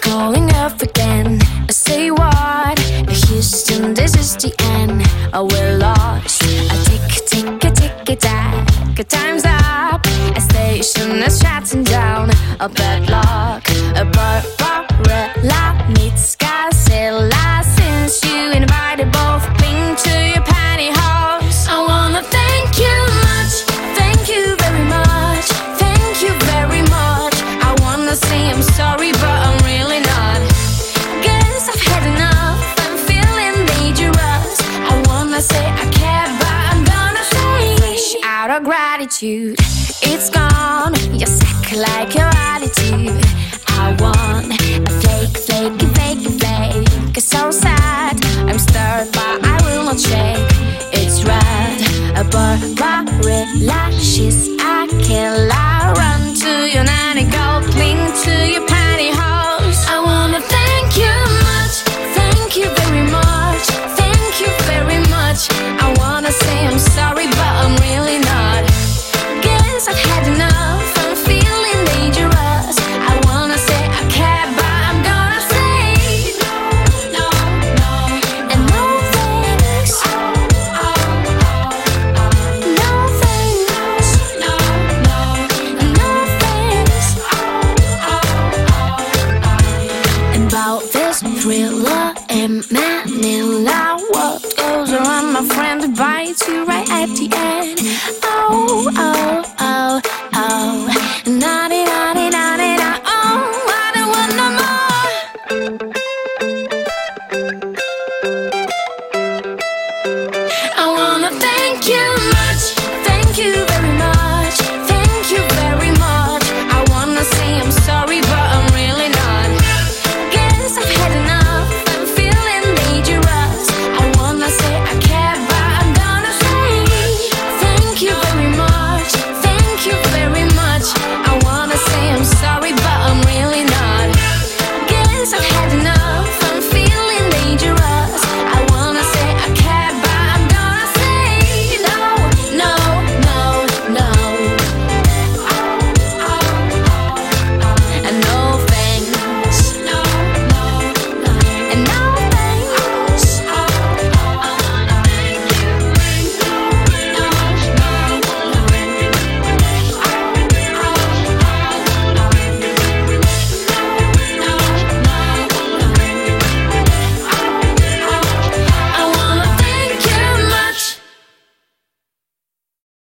Calling up again. I say what? Houston, this is the end. Oh, we're lost. A tick, tick, a tick. Time's up. A station is shutting down. A bad luck. Out gratitude. It's gone. You're sick like your attitude. I want a fake, fake, fake, fake. It's so sad. I'm stirred, but I will not shake. It's red. A Barbarella. About this thriller in Manila, what goes around, my friend, bites you right at the end. Oh, oh, oh, oh, naughty, naughty, naughty, naughty. Oh, I don't want no more. I wanna thank you